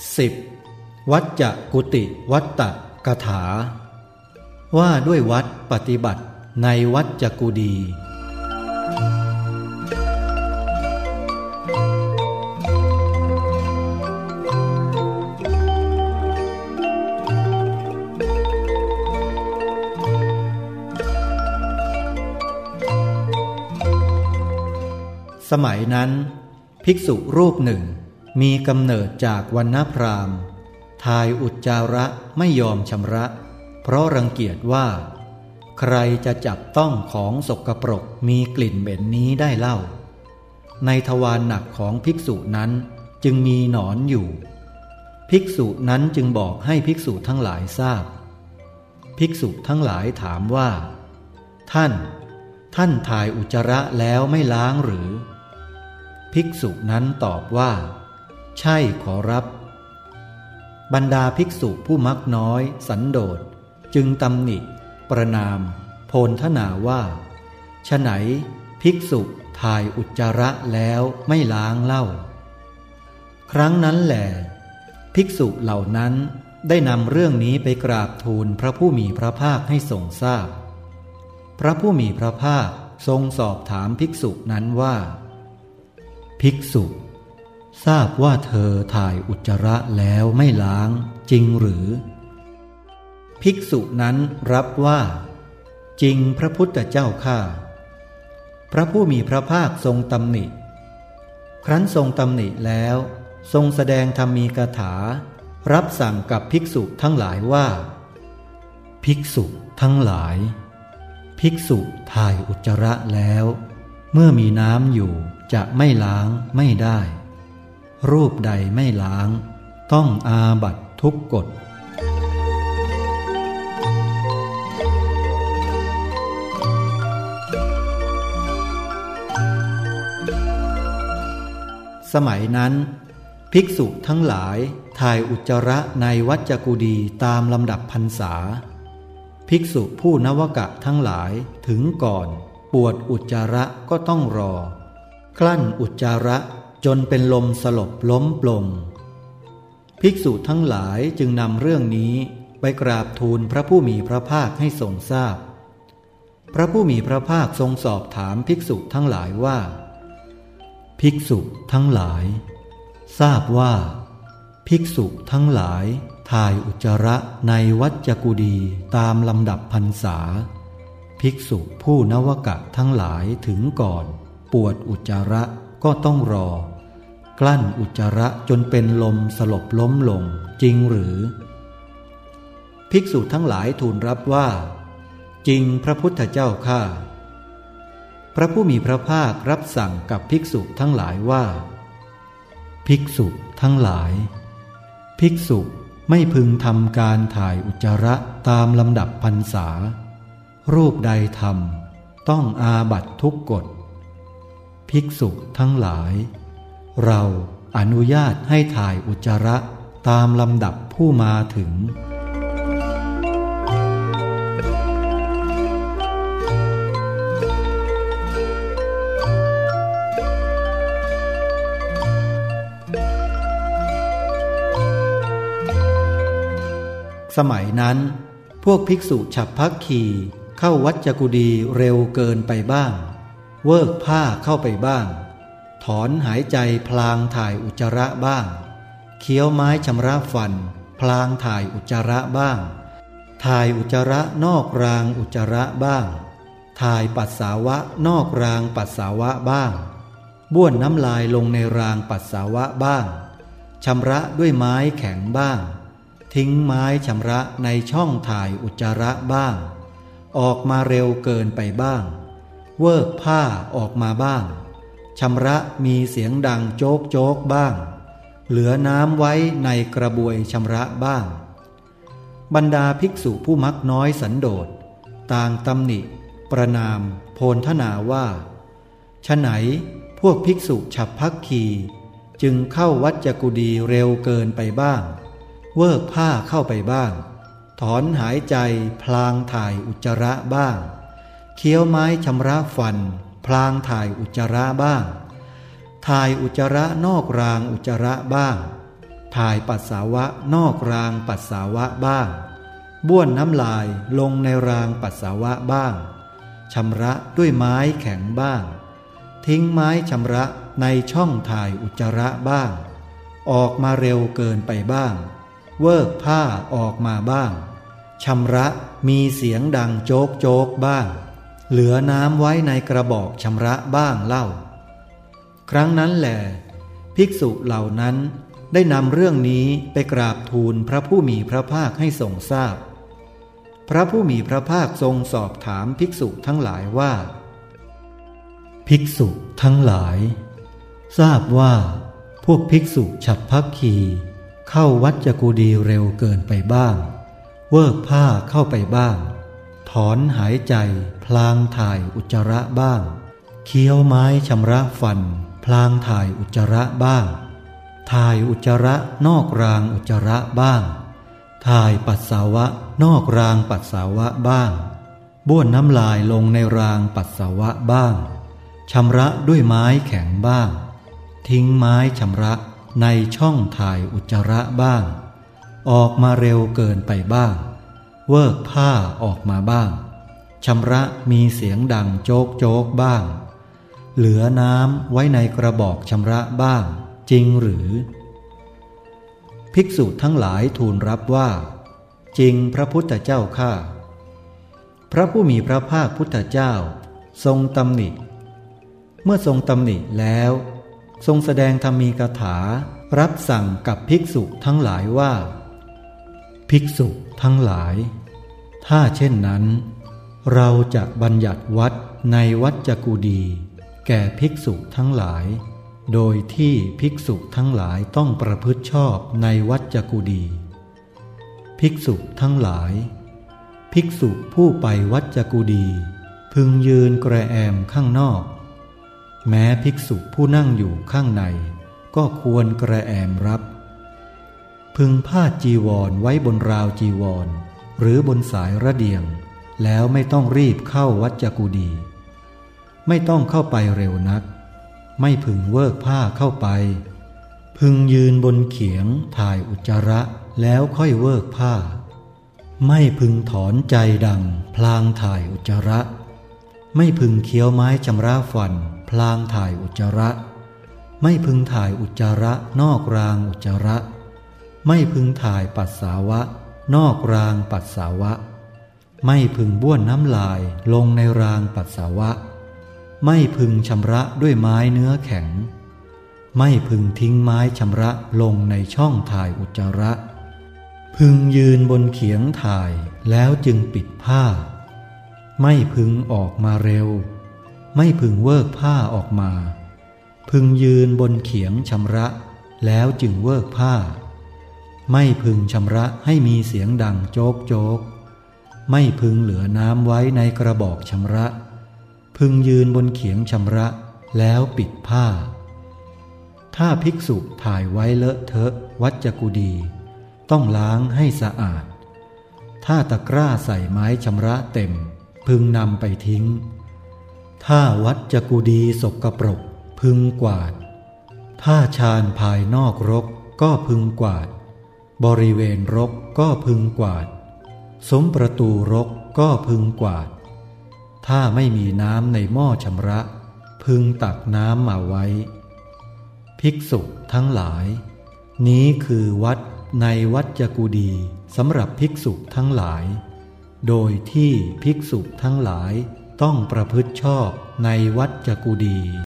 10. วัจจกุติวัตตะกถา ว่าด้วยวัดปฏิบัติในวัดจกุดีสมัยนั้น ภิกษุรูปหนึ่ง มีกำเนิดจากวันณพรามทายอุจจาระไม่ยอมชำระ เพราะรังเกียจว่า ใครจะจับต้องของสกปรกมีกลิ่นเหม็นนี้ได้เล่า ในทวารหนักของภิกษุนั้นจึงมีหนอนอยู่ ภิกษุนั้นจึงบอกให้ภิกษุทั้งหลายทราบ ภิกษุทั้งหลายถามว่า ท่าน ท่านถ่ายอุจจาระแล้วไม่ล้างหรือ ภิกษุนั้นตอบว่า ใช่ขอรับ บรรดาภิกษุผู้มักน้อย สันโดษจึงตำหนิ ประนาม โพลทนาว่าฉไหน ภิกษุถ่ายอุจจาระแล้วไม่ล้างเล่า ครั้งนั้นแหลภิกษุเหล่านั้นได้นำเรื่องนี้ไปกราบทูลพระผู้มีพระภาคให้ทรงทราบพพระผู้มีพระภาคทรงสอบถามภิกษุนั้นว่า ภิกษุ ทราบว่าเธอถ่ายอุจจาระแล้วไม่ล้างจริงหรือ ภิกษุนั้นรับว่า จริงพระพุทธเจ้าข้าพระผู้มีพระภาคทรงตำหนิ ครั้นทรงตำหนิแล้ว ทรงแสดงธรรมีกถา รับสั่งกับภิกษุทั้งหลายว่า ภิกษุทั้งหลาย ภิกษุถ่ายอุจจาระแล้ว เมื่อมีน้ำอยู่จะไม่ล้างไม่ได้ รูปใดไม่ล้าง ต้องอาบัตทุกกฎ สมัยนั้น ภิกษุทั้งหลายถ่ายอุจจาระในวัจกุดีตามลำดับพรรษา ภิกษุผู้นวกะทั้งหลายถึงก่อน ปวดอุจจาระก็ต้องรอ คลั่นอุจจาระ จนเป็นลมสลบล้มปลง ภิกษุทั้งหลายจึงนำเรื่องนี้ไปกราบทูลพระผู้มีพระภาคให้ทรงทราบพพระผู้มีพระภาคทรงสอบถามภิกษุทั้งหลายว่า ภิกษุทั้งหลาย ทราบว่า ภิกษุทั้งหลายถ่ายอุจจาระในวัจกุดีตามลำดับพรรษา ภิกษุผู้นวกะทั้งหลายถึงก่อน ปวดอุจจาระ ก็ต้องรอ กลั้นอุจจาระจนเป็นลมสลบล้มลงจริงหรือ ภิกษุทั้งหลายทูลรับว่า จริงพระพุทธเจ้าข้าพระผู้มีพระภาครับสั่งกับภิกษุทั้งหลายว่า ภิกษุทั้งหลาย ภิกษุไม่พึงทำการถ่ายอุจจาระตามลำดับพรรษา รูปใดทำต้องอาบัตทุกกฎ ภิกษุทั้งหลาย เราอนุญาตให้ถ่ายอุจจาระตามลำดับผู้มาถึง สมัยนั้น พวกภิกษุฉับพักขีเข้าวัดจักุดีเร็วเกินไปบ้าง เวิกผ้าเข้าไปบ้าง ถอนหายใจพลางถ่ายอุจจาระบ้าง เคี้ยวไม้ชำระฟัน พลางถ่ายอุจจาระบ้าง ถ่ายอุจจาระนอกรางอุจจาระบ้าง ถ่ายปัสสาวะนอกรางปัสสาวะบ้าง บ้วนน้ำลายลงในรางปัสสาวะบ้างชำระด้วยไม้แข็งบ้าง ทิ้งไม้ชำระในช่องถ่ายอุจจาระบ้าง ออกมาเร็วเกินไปบ้าง เวิกผ้าออกมาบ้างชำระมีเสียงดังโจกโจกบ้าง เหลือน้ำไว้ในกระบวยชำระบ้าง บรรดาภิกษุผู้มักน้อยสันโดษ ต่างตำหนิ ประนาม โพลทนาว่าฉไหนพวกภิกษุฉับพักขีจึงเข้าวัดจกุดีเร็วเกินไปบ้าง เวิกผ้าเข้าไปบ้าง ถอนหายใจพลางถ่ายอุจจาระบ้าง เคี้ยวไม้ชำระฟัน พลางถ่ายอุจจาระบ้าง ถ่ายอุจจาระนอกรางอุจจาระบ้าง ถ่ายปัสสาวะนอกรางปัสสาวะบ้าง บ้วนน้ำลายลงในรางปัสสาวะบ้างชำระด้วยไม้แข็งบ้าง ทิ้งไม้ชำระในช่องถ่ายอุจจาระบ้าง ออกมาเร็วเกินไปบ้าง เวิกผ้าออกมาบ้างชำระมีเสียงดังโจกโจกบ้าง เหลือน้ำไว้ในกระบอกชำระบ้างเล่า ครั้งนั้นแหละภิกษุเหล่านั้นได้นำเรื่องนี้ไปกราบทูลพระผู้มีพระภาคให้ทรงทราบพพระผู้มีพระภาคทรงสอบถามภิกษุทั้งหลายว่า ภิกษุทั้งหลาย ทราบว่าพวกภิกษุฉับพักขีเข้าวัดจกูดีเร็วเกินไปบ้าง เวิกผ้าเข้าไปบ้าง ถอนหายใจ พลางถ่ายอุจจาระบ้าง เคี้ยวไม้ชำระฟัน พลางถ่ายอุจจาระบ้าง ถ่ายอุจจาระนอกรางอุจจาระบ้าง ถ่ายปัสสาวะนอกรางปัสสาวะบ้าง บ้วนน้ำลายลงในรางปัสสาวะบ้างชำระด้วยไม้แข็งบ้าง ทิ้งไม้ชำระในช่องถ่ายอุจจาระบ้าง ออกมาเร็วเกินไปบ้าง เวิกผ้าออกมาบ้าง ชำระมีเสียงดังโจกโจกบ้าง เหลือน้ำไว้ในกระบอกชำระบ้าง จริงหรือ ภิกษุทั้งหลายทูลรับว่า จริงพระพุทธเจ้าข้าพระผู้มีพระภาคพุทธเจ้า ทรงตำหนิ เมื่อทรงตำหนิแล้ว ทรงแสดงธรรมีกถา รับสั่งกับภิกษุทั้งหลายว่า ภิกษุทั้งหลาย ถ้าเช่นนั้น เราจะบัญญัติวัดในวัดจกูดีแก่ภิกษุทั้งหลาย โดยที่ภิกษุทั้งหลายต้องประพฤติชอบในวัดจกูดี ภิกษุทั้งหลาย ภิกษุผู้ไปวัดจกูดี พึงยืนกระแอมข้างนอก แม้ภิกษุผู้นั่งอยู่ข้างใน ก็ควรกระแอมรับ พึงผ้าจีวรไว้บนราวจีวร หรือบนสายระเดียง แล้วไม่ต้องรีบเข้าวัดจักูดี ไม่ต้องเข้าไปเร็วนัก ไม่พึงเวิกผ้าเข้าไป พึงยืนบนเขียงถ่ายอุจจาระแล้วค่อยเวิกผ้า ไม่พึงถอนใจดัง พลางถ่ายอุจจาระ ไม่พึงเคี้ยวไม้ชำระฟัน พลางถ่ายอุจจาระ ไม่พึงถ่ายอุจจาระนอกรางอุจจาระ ไม่พึงถ่ายปัสสาวะ นอกรางปัสสาวะ ไม่พึงบ้วนน้ำลายลงในรางปัสสาวะ ไม่พึงชำระด้วยไม้เนื้อแข็ง ไม่พึงทิ้งไม้ชำระลงในช่องถ่ายอุจจาระ พึงยืนบนเขียงถ่ายแล้วจึงปิดผ้า ไม่พึงออกมาเร็ว ไม่พึงเวิกผ้าออกมา พึงยืนบนเขียงชำระแล้วจึงเวิกผ้า ไม่พึงชำระให้มีเสียงดังโจกโจก ไม่พึงเหลือน้ำไว้ในกระบอกชำระ พึงยืนบนเขียงชำระแล้วปิดผ้า ถ้าภิกษุถ่ายไว้เลอะเทอะวัดจกุดี ต้องล้างให้สะอาด ถ้าตะกร้าใส่ไม้ชำระเต็ม พึงนำไปทิ้ง ถ้าวัดจกุดีสกรปรก พึงกวาด ถ้าชานภายนอกรกก็พึงกวาด บริเวณรกก็พึงกวาด สมประตูรกก็พึงกวาด ถ้าไม่มีน้ำในหม้อชำระ พึงตักน้ำมาไว้ ภิกษุทั้งหลาย นี้คือวัดในวัดจกุดีสำหรับภิกษุทั้งหลาย โดยที่ภิกษุทั้งหลายต้องประพฤติชอบในวัดจกุดี